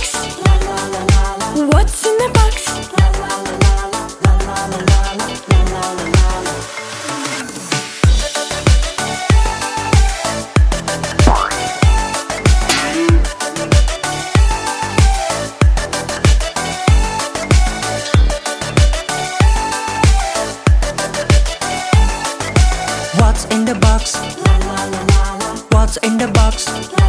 box? What's in the box? What's in the box? What's in the box?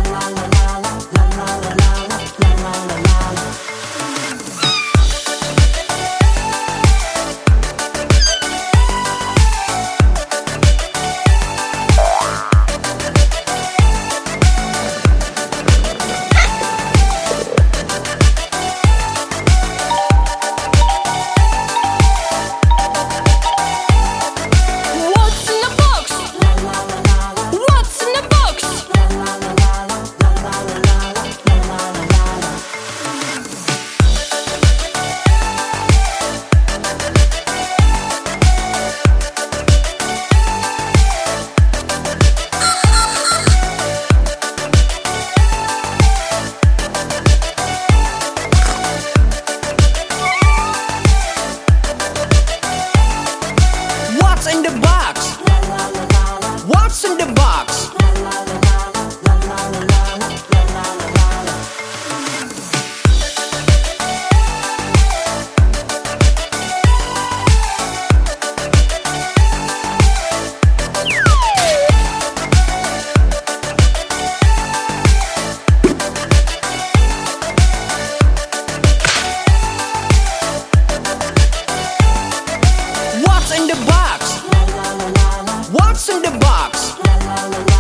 Halloween.